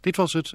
Dit was het.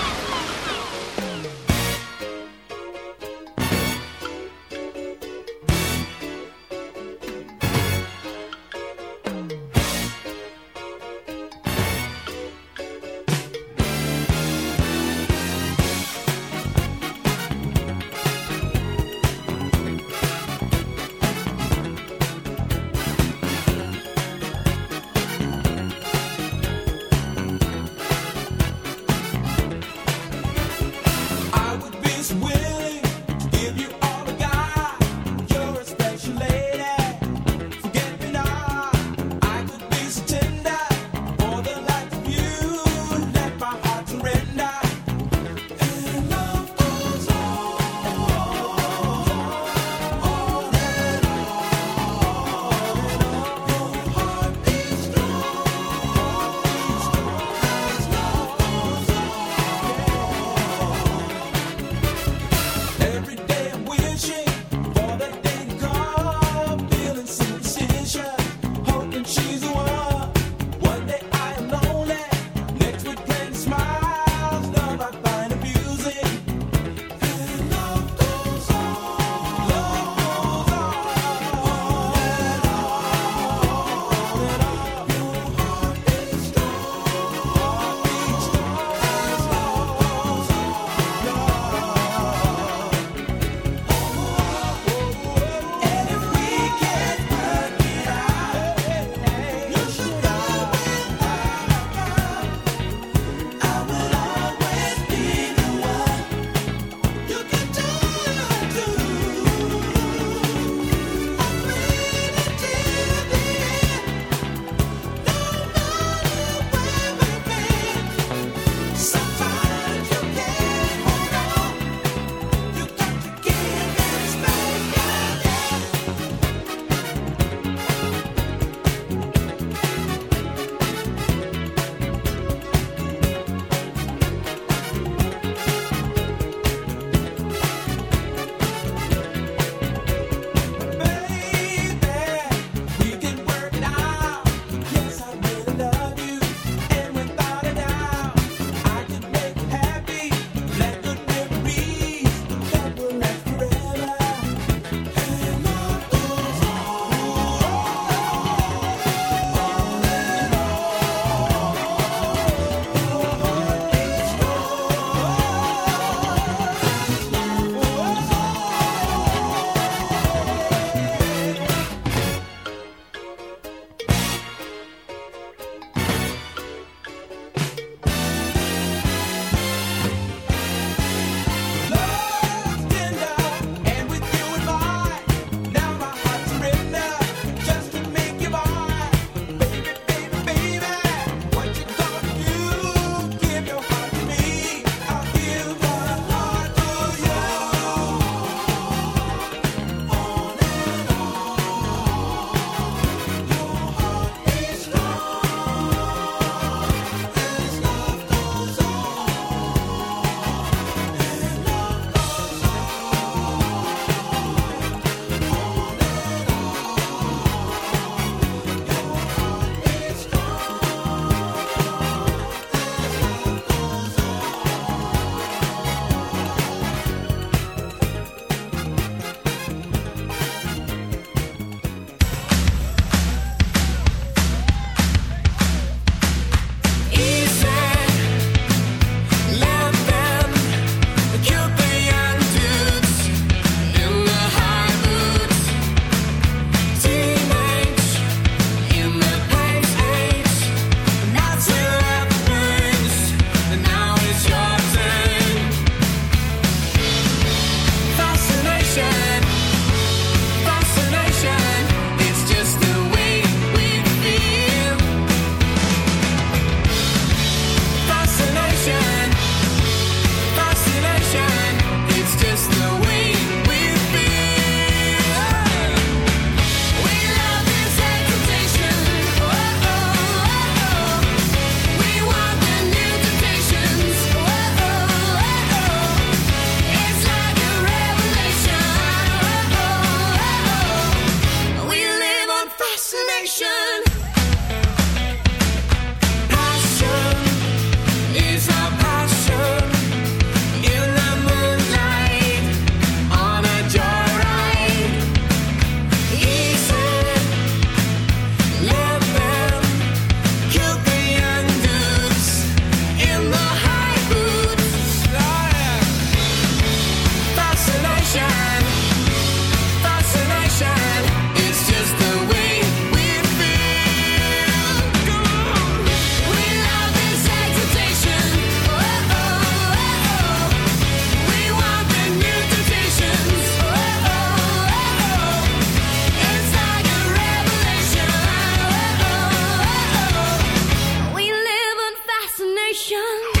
ocean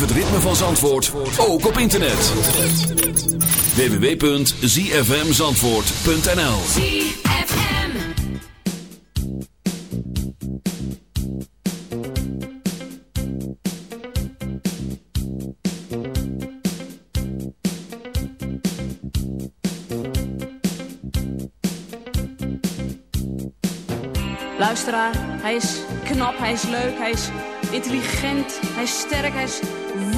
Beleef het ritme van Zandvoort ook op internet. www.zfmzandvoort.nl ZFM. Luisteraar, hij is knap, hij is leuk, hij is intelligent, hij is sterk, hij is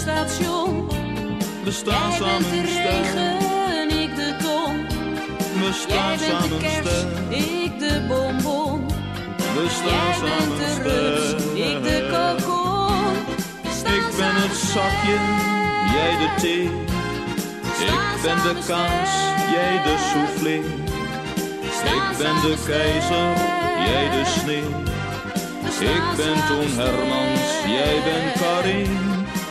station. we staan Jij bent samen de sterk. regen, ik de ton. We Jij staan bent de samen kers, sterk, ik de bonbon. we Jij staan bent de rups, ik de kokon. Ik ben het zakje, jij de thee. Ik ben de kaas, jij de soufflé. Ik ben de keizer, jij de sneeuw. Ik ben Toon Hermans, jij bent Karin.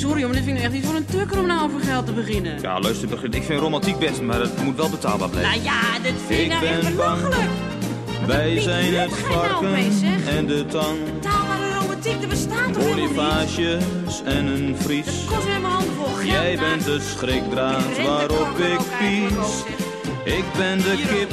sorry, maar dit vind ik echt niet voor een tukker om nou over geld te beginnen. Ja, luister, begin. ik vind romantiek best, maar het moet wel betaalbaar blijven. Nou ja, dit vind ik, nou ben belachelijk. Wij zijn het nou varken en de tang. Betaalbare romantiek, er bestaat toch en een vries. Dat kost weer mijn handen vol. Jij bent de schrikdraad waarop ik pies. Ik ben de kip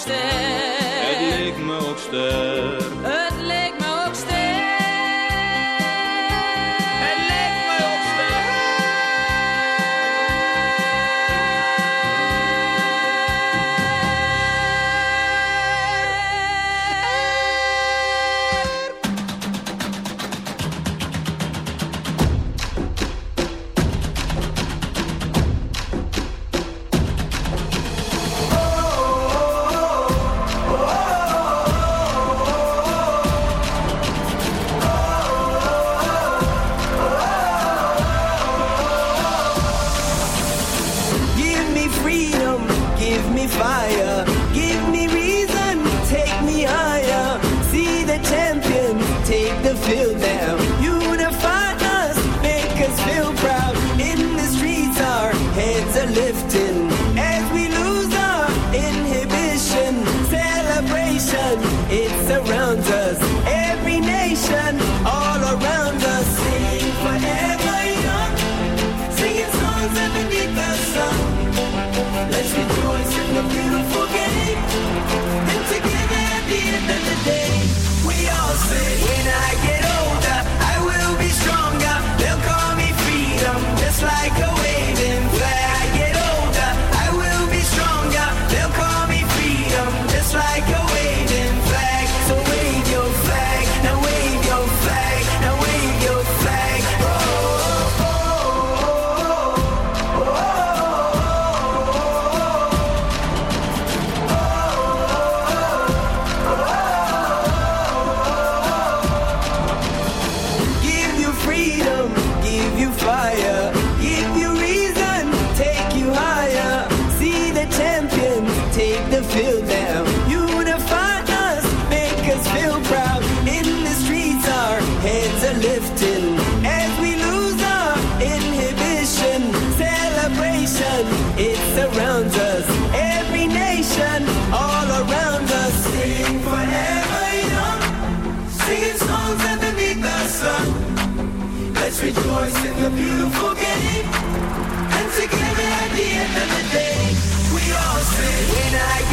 sterk. En ik me ook sterk. end of the day, we all say, when I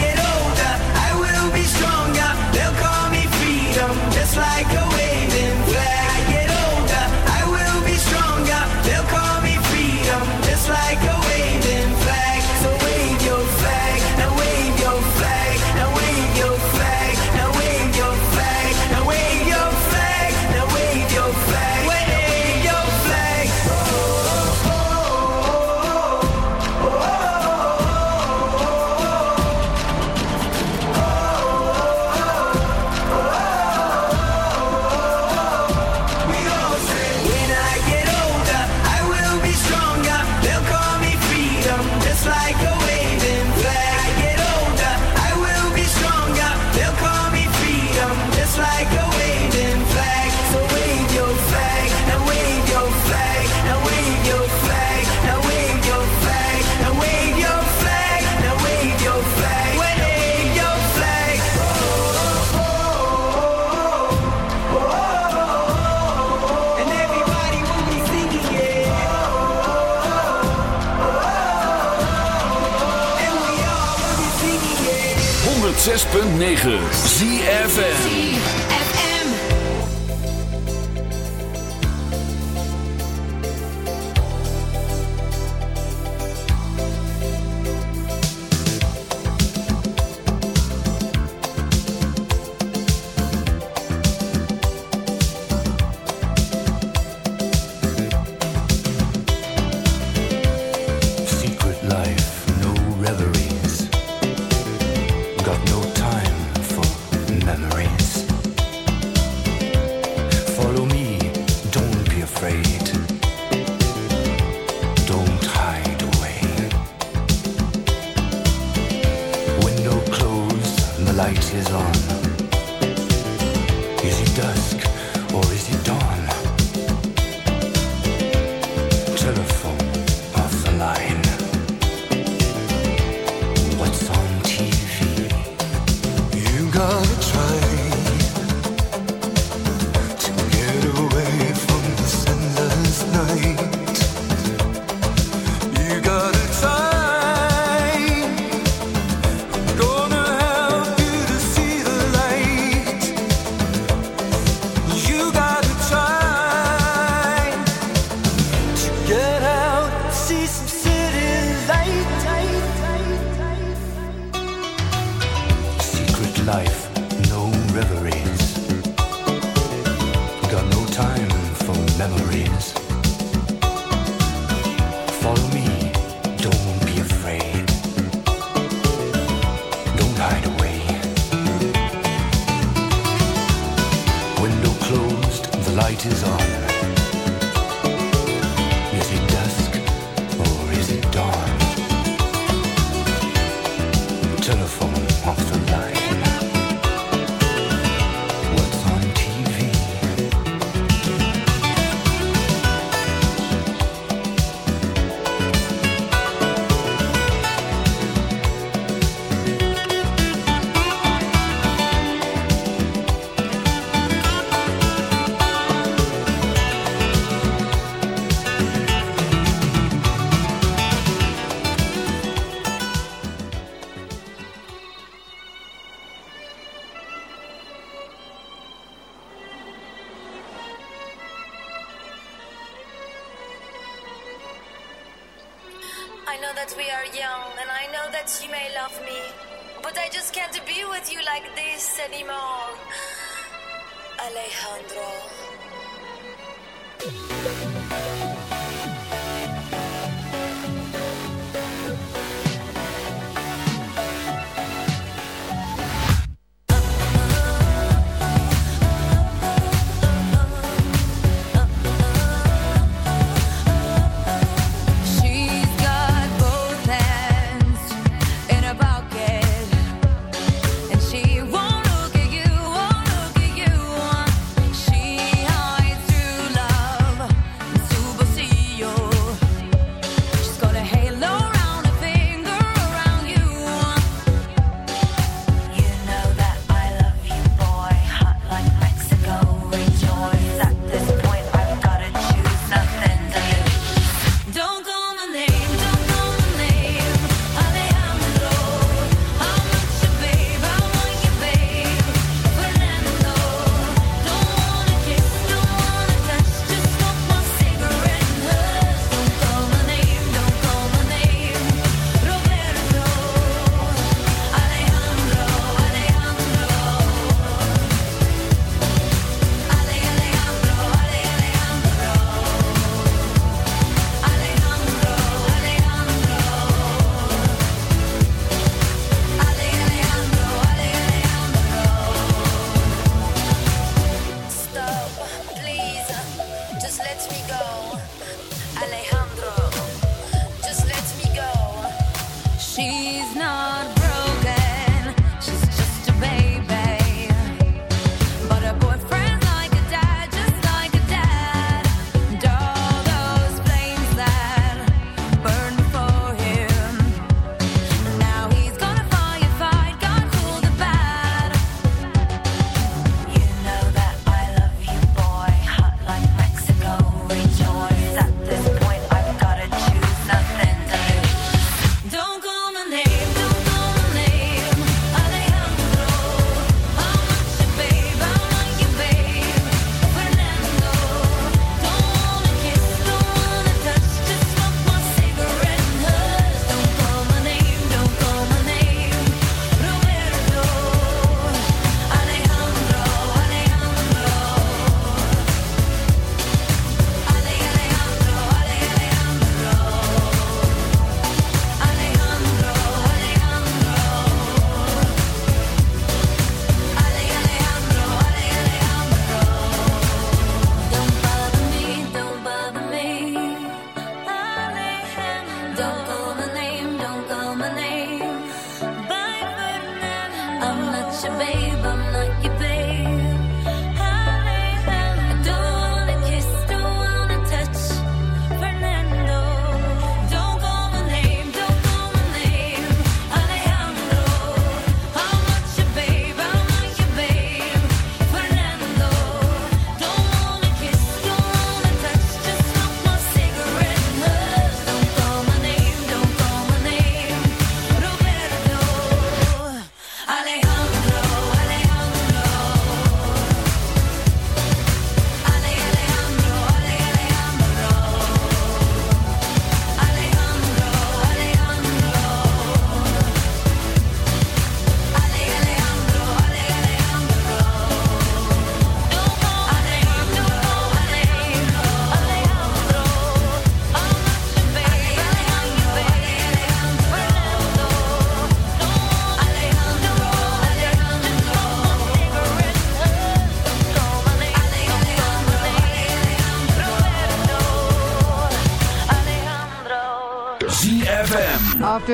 106.9 ZFN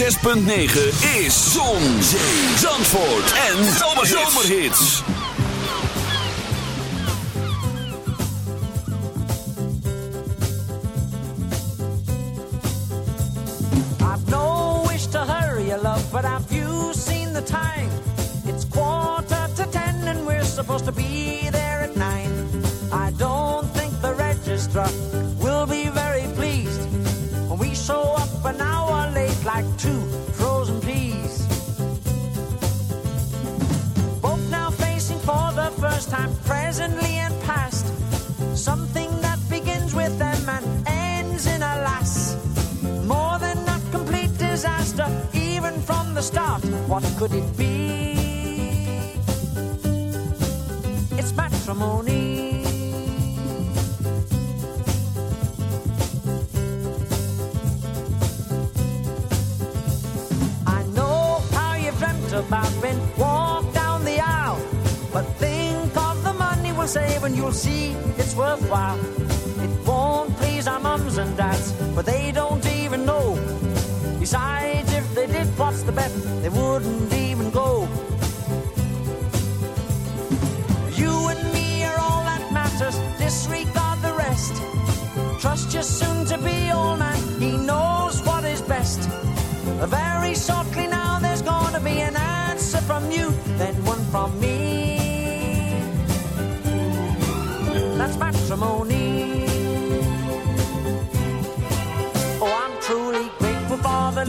106.9 is Zon, Zee, Zandvoort en Zomerhits. I've no wish to hurry you, love, but have you seen the time? It's quarter to ten and we're supposed to be the start. What could it be? It's matrimony. I know how you've dreamt about being walked down the aisle, but think of the money we'll save and you'll see it's worthwhile. They won't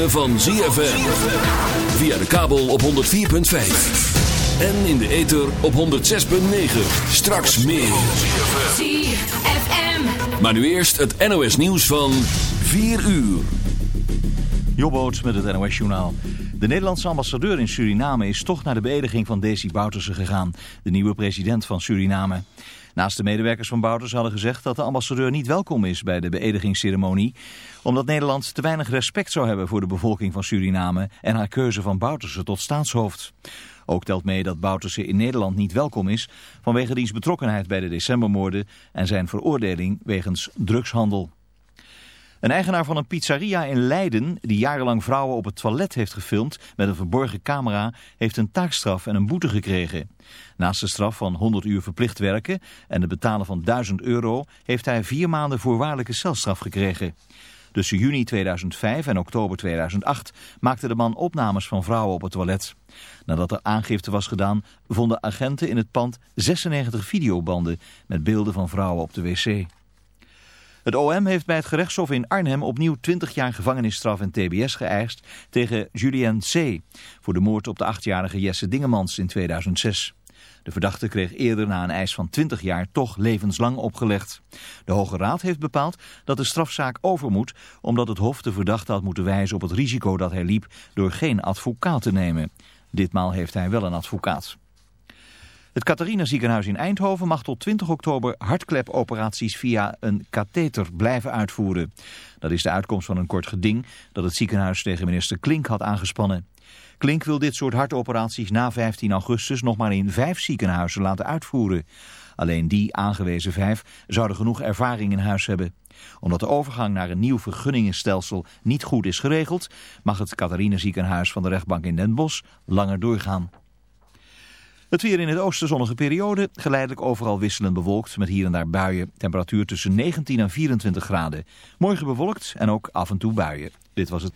ritme van ZFM. Via de kabel op 104.5. En in de ether op 106.9. Straks meer. ZFM. Maar nu eerst het NOS nieuws van 4 uur. Jobboot met het NOS Journaal. De Nederlandse ambassadeur in Suriname is toch naar de beëdiging van Desi Bouterse gegaan, de nieuwe president van Suriname. Naast de medewerkers van Bouterse hadden gezegd dat de ambassadeur niet welkom is bij de beëdigingsceremonie, omdat Nederland te weinig respect zou hebben voor de bevolking van Suriname en haar keuze van Bouterse tot staatshoofd. Ook telt mee dat Bouterse in Nederland niet welkom is vanwege diens betrokkenheid bij de decembermoorden en zijn veroordeling wegens drugshandel. Een eigenaar van een pizzeria in Leiden, die jarenlang vrouwen op het toilet heeft gefilmd met een verborgen camera, heeft een taakstraf en een boete gekregen. Naast de straf van 100 uur verplicht werken en het betalen van 1000 euro, heeft hij vier maanden voorwaardelijke celstraf gekregen. Tussen juni 2005 en oktober 2008 maakte de man opnames van vrouwen op het toilet. Nadat er aangifte was gedaan, vonden agenten in het pand 96 videobanden met beelden van vrouwen op de wc. Het OM heeft bij het gerechtshof in Arnhem opnieuw 20 jaar gevangenisstraf en tbs geëist tegen Julien C. voor de moord op de achtjarige Jesse Dingemans in 2006. De verdachte kreeg eerder na een eis van 20 jaar toch levenslang opgelegd. De Hoge Raad heeft bepaald dat de strafzaak over moet... omdat het Hof de verdachte had moeten wijzen op het risico dat hij liep... door geen advocaat te nemen. Ditmaal heeft hij wel een advocaat. Het Catharina ziekenhuis in Eindhoven mag tot 20 oktober hartklepoperaties via een katheter blijven uitvoeren. Dat is de uitkomst van een kort geding dat het ziekenhuis tegen minister Klink had aangespannen. Klink wil dit soort hartoperaties na 15 augustus nog maar in vijf ziekenhuizen laten uitvoeren. Alleen die aangewezen vijf zouden genoeg ervaring in huis hebben. Omdat de overgang naar een nieuw vergunningenstelsel niet goed is geregeld, mag het Catharina ziekenhuis van de rechtbank in Den Bosch langer doorgaan. Het weer in het oosten zonnige periode, geleidelijk overal wisselend bewolkt met hier en daar buien. Temperatuur tussen 19 en 24 graden. Morgen bewolkt en ook af en toe buien. Dit was het.